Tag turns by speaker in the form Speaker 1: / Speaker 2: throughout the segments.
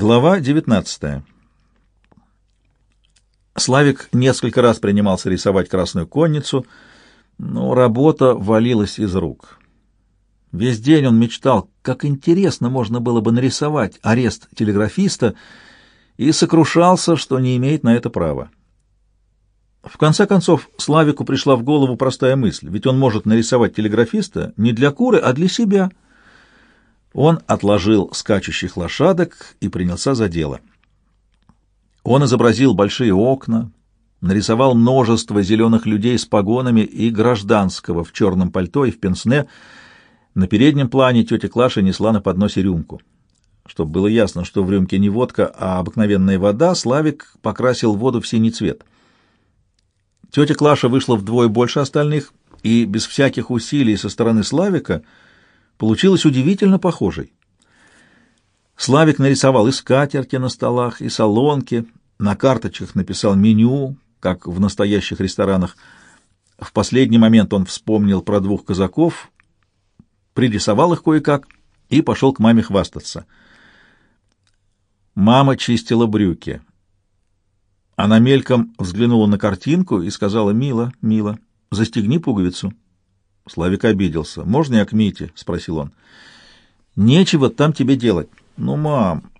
Speaker 1: Глава 19. Славик несколько раз принимался рисовать красную конницу, но работа валилась из рук. Весь день он мечтал, как интересно можно было бы нарисовать арест телеграфиста, и сокрушался, что не имеет на это права. В конце концов, Славику пришла в голову простая мысль, ведь он может нарисовать телеграфиста не для куры, а для себя — он отложил скачущих лошадок и принялся за дело. Он изобразил большие окна, нарисовал множество зеленых людей с погонами и гражданского в черном пальто и в пенсне. На переднем плане тетя Клаша несла на подносе рюмку. Чтобы было ясно, что в рюмке не водка, а обыкновенная вода, Славик покрасил воду в синий цвет. Тетя Клаша вышла вдвое больше остальных, и без всяких усилий со стороны Славика — получилась удивительно похожей. Славик нарисовал и скатерти на столах, и солонки, на карточках написал меню, как в настоящих ресторанах. В последний момент он вспомнил про двух казаков, пририсовал их кое-как и пошел к маме хвастаться. Мама чистила брюки. Она мельком взглянула на картинку и сказала, «Мила, мила, застегни пуговицу». Славик обиделся. «Можно я к Мите?» — спросил он. «Нечего там тебе делать». «Ну, мам...»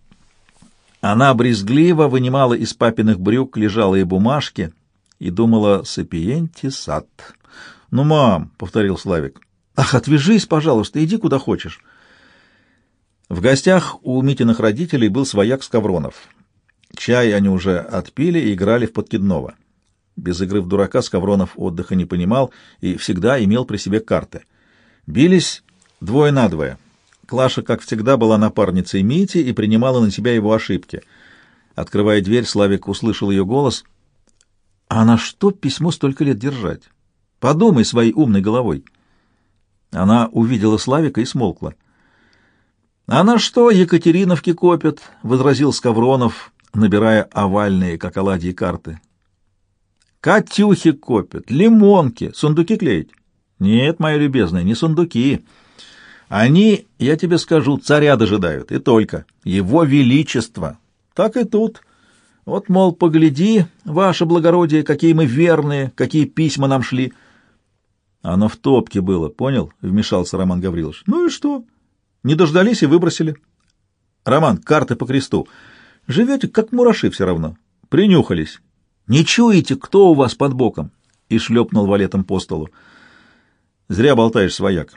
Speaker 1: Она брезгливо вынимала из папиных брюк лежалые бумажки и думала «Сапиенти сад». «Ну, мам...» — повторил Славик. «Ах, отвяжись, пожалуйста, иди куда хочешь». В гостях у Митиных родителей был свояк Скавронов. Чай они уже отпили и играли в подкидного. Без игры в дурака Скавронов отдыха не понимал и всегда имел при себе карты. Бились двое на двое. Клаша, как всегда, была напарницей Мити и принимала на себя его ошибки. Открывая дверь, Славик услышал ее голос. «А на что письмо столько лет держать? Подумай своей умной головой». Она увидела Славика и смолкла. «А на что Екатериновки копят?» — возразил Скавронов, набирая овальные, как оладьи, карты. Катюхи копят, лимонки, сундуки клеить. Нет, моя любезная, не сундуки. Они, я тебе скажу, царя дожидают, и только. Его величество. Так и тут. Вот, мол, погляди, ваше благородие, какие мы верные, какие письма нам шли. Оно в топке было, понял? Вмешался Роман Гаврилович. Ну и что? Не дождались и выбросили. Роман, карты по кресту. Живете, как мураши все равно. Принюхались. Не чуете, кто у вас под боком? И шлепнул валетом по столу. Зря болтаешь, свояк,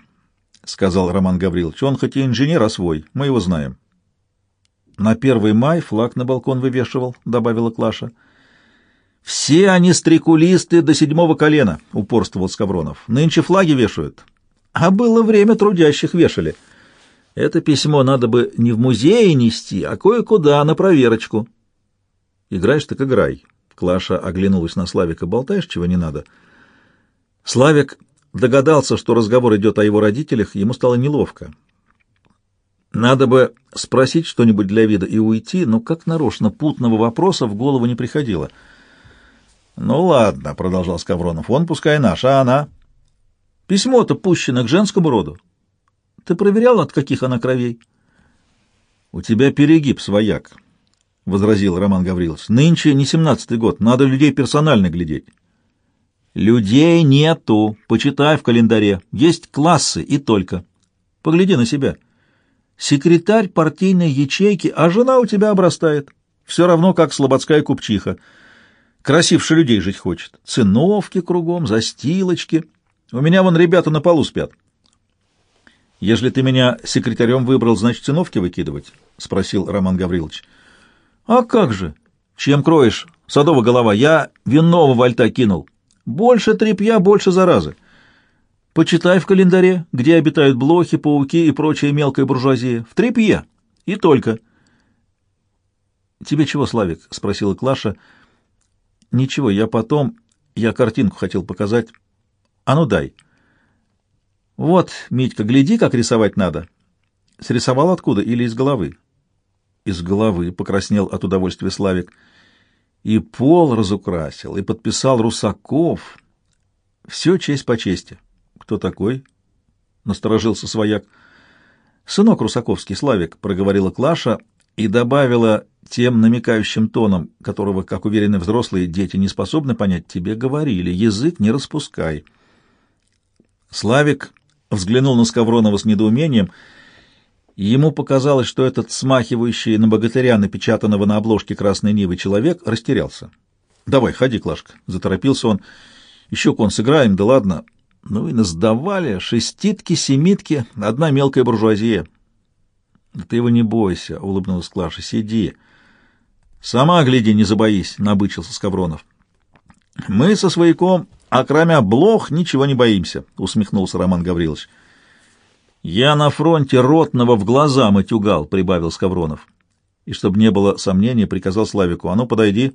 Speaker 1: сказал Роман Гаврилович. Он хоть и инженер, а свой. Мы его знаем. На первый май флаг на балкон вывешивал, добавила Клаша. Все они стрекулисты до седьмого колена, упорствовал Скавронов. Нынче флаги вешают. А было время трудящих вешали. Это письмо надо бы не в музее нести, а кое-куда на проверочку. Играешь так играй, Клаша оглянулась на Славика. «Болтаешь, чего не надо?» Славик догадался, что разговор идет о его родителях, ему стало неловко. Надо бы спросить что-нибудь для вида и уйти, но как нарочно путного вопроса в голову не приходило. «Ну ладно», — продолжал Скавронов, — «он пускай наш, а она?» «Письмо-то пущено к женскому роду. Ты проверял, от каких она кровей?» «У тебя перегиб, свояк», — возразил Роман Гаврилович. — Нынче не семнадцатый год, надо людей персонально глядеть. — Людей нету, почитай в календаре. Есть классы и только. Погляди на себя. Секретарь партийной ячейки, а жена у тебя обрастает. Все равно, как слободская купчиха. Красивше людей жить хочет. Циновки кругом, застилочки. У меня вон ребята на полу спят. — Если ты меня секретарем выбрал, значит, циновки выкидывать? — спросил Роман Гаврилович. — а как же? Чем кроешь, садовая голова? Я винного вальта кинул. Больше трепья, больше заразы. Почитай в календаре, где обитают блохи, пауки и прочая мелкая буржуазия. В трепье. И только. «Тебе чего, Славик?» — спросила Клаша. «Ничего, я потом... Я картинку хотел показать. А ну дай». «Вот, Митька, гляди, как рисовать надо». «Срисовал откуда или из головы?» Из головы, покраснел от удовольствия Славик. И пол разукрасил, и подписал Русаков. Все честь по чести. Кто такой? Насторожился свояк. Сынок Русаковский, Славик, проговорила Клаша и добавила тем намекающим тоном, которого, как уверены взрослые, дети не способны понять, тебе говорили, язык не распускай. Славик взглянул на Скавронова с недоумением, ему показалось, что этот смахивающий на богатыря, напечатанного на обложке «Красной Нивы» человек, растерялся. «Давай, ходи, Клашка», — заторопился он. «Еще кон сыграем, да ладно». Ну и насдавали шеститки, семитки, одна мелкая буржуазия. «Ты его не бойся», — улыбнулась Клаша, — «сиди». «Сама гляди, не забоись», — набычился Скавронов. «Мы со свояком, а кроме блох, ничего не боимся», — усмехнулся Роман Гаврилович. «Я на фронте ротного в глаза матюгал», — прибавил Скавронов. И, чтобы не было сомнений, приказал Славику, «А ну, подойди».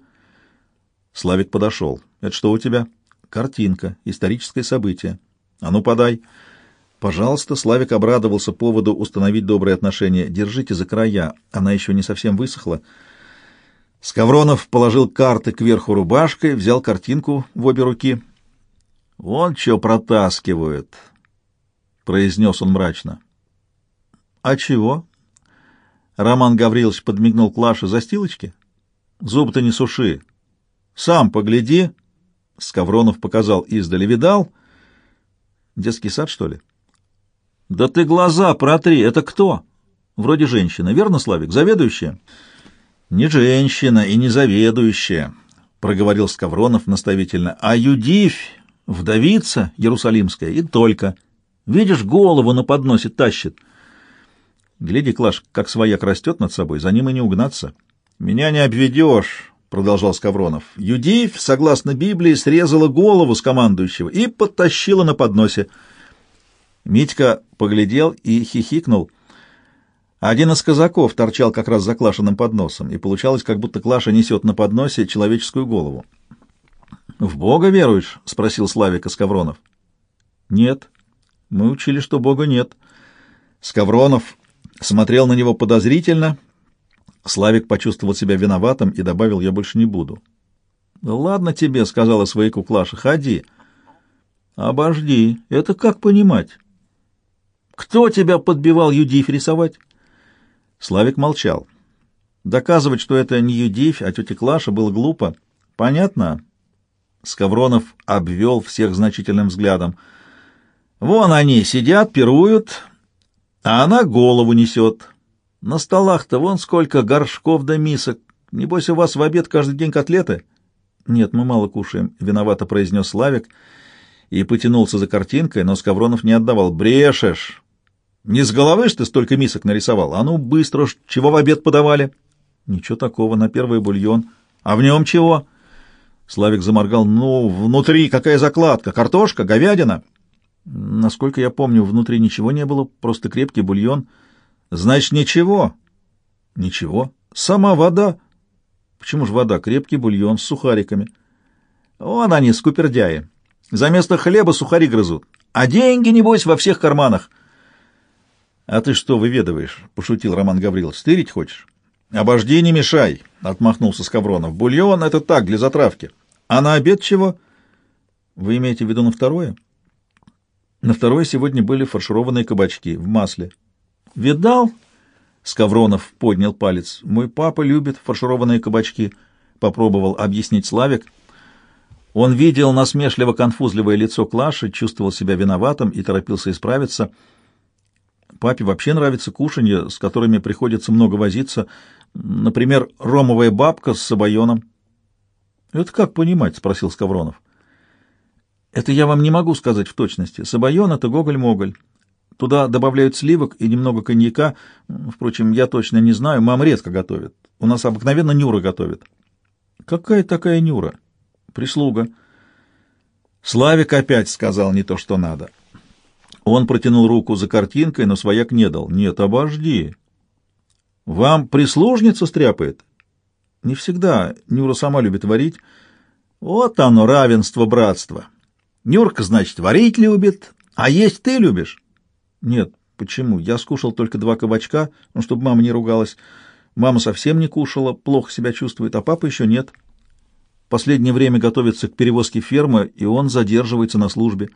Speaker 1: Славик подошел. «Это что у тебя?» «Картинка. Историческое событие. А ну, подай». «Пожалуйста», — Славик обрадовался поводу установить добрые отношения. «Держите за края, она еще не совсем высохла». Скавронов положил карты кверху рубашкой, взял картинку в обе руки. «Вон что протаскивают», — произнес он мрачно. «А чего?» Роман Гаврилович подмигнул Клаше застилочки. «Зуб-то не суши. Сам погляди». Скавронов показал издали. «Видал? Детский сад, что ли?» «Да ты глаза протри! Это кто?» «Вроде женщина. Верно, Славик? Заведующая?» «Не женщина и не заведующая», — проговорил Скавронов наставительно, — «а Юдивь, вдовица Иерусалимская, и только. Видишь, голову на подносе тащит». «Гляди, Клаш, как свояк растет над собой, за ним и не угнаться». «Меня не обведешь», — продолжал Скавронов. «Юдивь, согласно Библии, срезала голову с командующего и подтащила на подносе». Митька поглядел и хихикнул. Один из казаков торчал как раз за Клашиным подносом, и получалось, как будто Клаша несет на подносе человеческую голову. — В Бога веруешь? — спросил Славик Скавронов. — Нет. Мы учили, что Бога нет. Скавронов смотрел на него подозрительно. Славик почувствовал себя виноватым и добавил, я больше не буду. — Ладно тебе, — сказала свояку Клаша, — ходи. — Обожди, это как понимать? Кто тебя подбивал Юдиф рисовать? Славик молчал. Доказывать, что это не Юдифь, а тетя Клаша, было глупо. Понятно? Скавронов обвел всех значительным взглядом. Вон они сидят, пируют, а она голову несет. На столах-то вон сколько горшков да мисок. Небось, у вас в обед каждый день котлеты? Нет, мы мало кушаем, — виновато произнес Славик и потянулся за картинкой, но Скавронов не отдавал. Брешешь! Не с головы ж ты столько мисок нарисовал? А ну, быстро ж, чего в обед подавали? Ничего такого, на первый бульон. А в нем чего? Славик заморгал. Ну, внутри какая закладка? Картошка? Говядина? Насколько я помню, внутри ничего не было, просто крепкий бульон. Значит, ничего? Ничего. Сама вода. Почему же вода? Крепкий бульон с сухариками. Вон они, скупердяи. За место хлеба сухари грызут. А деньги, небось, во всех карманах. — А ты что выведываешь? — пошутил Роман Гаврилович. — Стырить хочешь? — Обожди, не мешай, — отмахнулся Скавронов. — Бульон — это так, для затравки. А на обед чего? — Вы имеете в виду на второе? — На второе сегодня были фаршированные кабачки в масле. — Видал? — Скавронов поднял палец. — Мой папа любит фаршированные кабачки, — попробовал объяснить Славик. Он видел насмешливо-конфузливое лицо Клаши, чувствовал себя виноватым и торопился исправиться — Папе вообще нравятся кушанья, с которыми приходится много возиться. Например, ромовая бабка с собоеном. — Это как понимать? — спросил Скавронов. — Это я вам не могу сказать в точности. Собоен — это гоголь-моголь. Туда добавляют сливок и немного коньяка. Впрочем, я точно не знаю, мама редко готовит. У нас обыкновенно Нюра готовит. — Какая такая Нюра? — Прислуга. Славик опять сказал не то, что надо. — он протянул руку за картинкой, но свояк не дал. «Нет, обожди. Вам прислужница стряпает?» «Не всегда. Нюра сама любит варить. Вот оно, равенство, братство. Нюрка, значит, варить любит, а есть ты любишь?» «Нет. Почему? Я скушал только два кабачка, ну, чтобы мама не ругалась. Мама совсем не кушала, плохо себя чувствует, а папа еще нет. Последнее время готовится к перевозке фермы, и он задерживается на службе».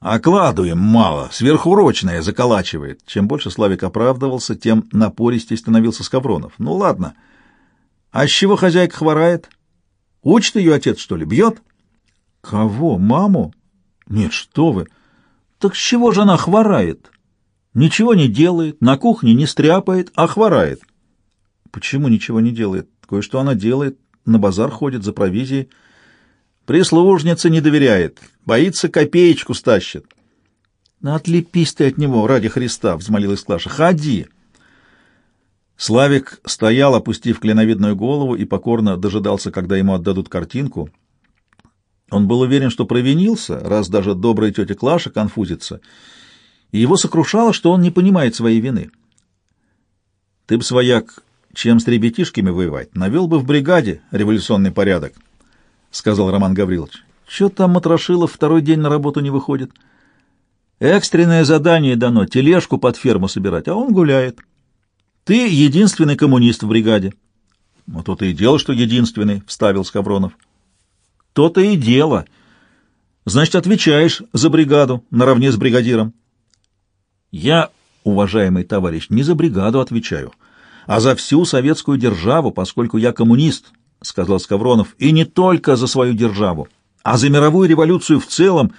Speaker 1: Окладу мало, сверхурочное заколачивает. Чем больше Славик оправдывался, тем напористей становился Скавронов. Ну ладно. А с чего хозяйка хворает? Учит ее отец, что ли? Бьет? Кого? Маму? Нет, что вы. Так с чего же она хворает? Ничего не делает, на кухне не стряпает, а хворает. Почему ничего не делает? Кое-что она делает, на базар ходит за провизией. Прислужница не доверяет, боится копеечку стащит. «Ну, «Отлепись ты от него, ради Христа!» — взмолилась Клаша. «Ходи!» Славик стоял, опустив клиновидную голову, и покорно дожидался, когда ему отдадут картинку. Он был уверен, что провинился, раз даже добрая тетя Клаша конфузится, и его сокрушало, что он не понимает своей вины. «Ты б, свояк, чем с ребятишками воевать, навел бы в бригаде революционный порядок», — сказал Роман Гаврилович. — Че там Матрошилов второй день на работу не выходит? Экстренное задание дано — тележку под ферму собирать, а он гуляет. Ты единственный коммунист в бригаде. — Вот то-то и дело, что единственный, — вставил Скавронов. — То-то и дело. Значит, отвечаешь за бригаду наравне с бригадиром. — Я, уважаемый товарищ, не за бригаду отвечаю, а за всю советскую державу, поскольку я коммунист, —— сказал Скавронов, — и не только за свою державу, а за мировую революцию в целом,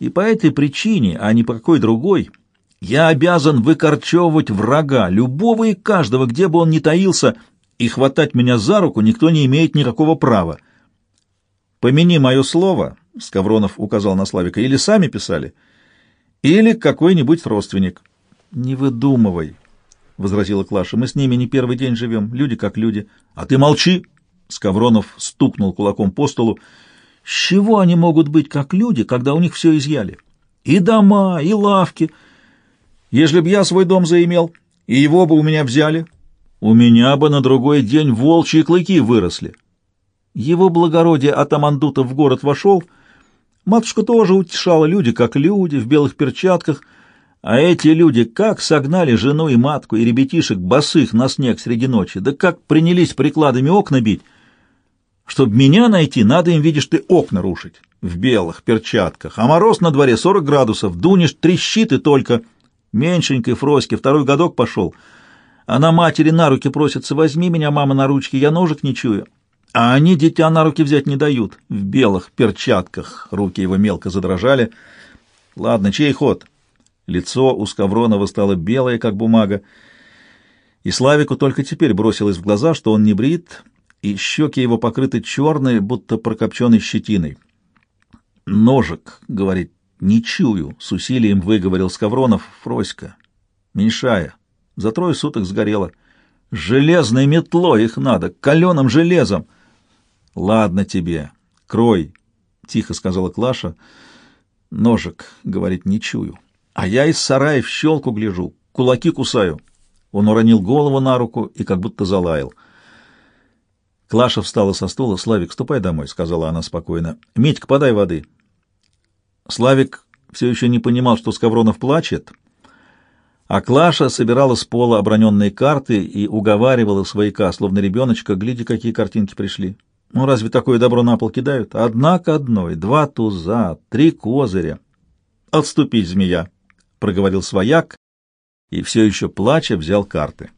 Speaker 1: и по этой причине, а не по какой другой, я обязан выкорчевывать врага, любого и каждого, где бы он ни таился, и хватать меня за руку никто не имеет никакого права. Помяни мое слово, — Скавронов указал на Славика, — или сами писали, или какой-нибудь родственник. — Не выдумывай, — возразила Клаша, — мы с ними не первый день живем, люди как люди. — А ты молчи, Скавронов стукнул кулаком по столу. С чего они могут быть как люди, когда у них все изъяли? И дома, и лавки. Если б я свой дом заимел, и его бы у меня взяли, у меня бы на другой день волчьи клыки выросли. Его благородие от Амандута в город вошел. Матушка тоже утешала люди, как люди, в белых перчатках, а эти люди как согнали жену и матку и ребятишек босых на снег среди ночи, да как принялись прикладами окна бить, чтобы меня найти, надо им, видишь ты, окна рушить в белых перчатках, а мороз на дворе 40 градусов, дунешь, трещит и только. Меньшенькой Фроське второй годок пошел. Она матери на руки просится, возьми меня, мама, на ручки, я ножек не чую. А они дитя на руки взять не дают. В белых перчатках руки его мелко задрожали. Ладно, чей ход? Лицо у Скавронова стало белое, как бумага. И Славику только теперь бросилось в глаза, что он не брит, и щеки его покрыты черной, будто прокопченной щетиной. «Ножик», — говорит, — «не чую», — с усилием выговорил Скавронов, Фроська, меньшая, за трое суток сгорела. «Железной метлой их надо, каленым железом!» «Ладно тебе, крой», — тихо сказала Клаша. «Ножик», — говорит, — «не чую». «А я из сарая в щелку гляжу, кулаки кусаю». Он уронил голову на руку и как будто залаял. Клаша встала со стула. «Славик, ступай домой», — сказала она спокойно. «Митька, подай воды». Славик все еще не понимал, что Скавронов плачет, а Клаша собирала с пола оброненные карты и уговаривала свояка, словно ребеночка, гляди, какие картинки пришли. Ну, разве такое добро на пол кидают? Одна к одной, два туза, три козыря. «Отступить, змея!» — проговорил свояк и все еще плача взял карты.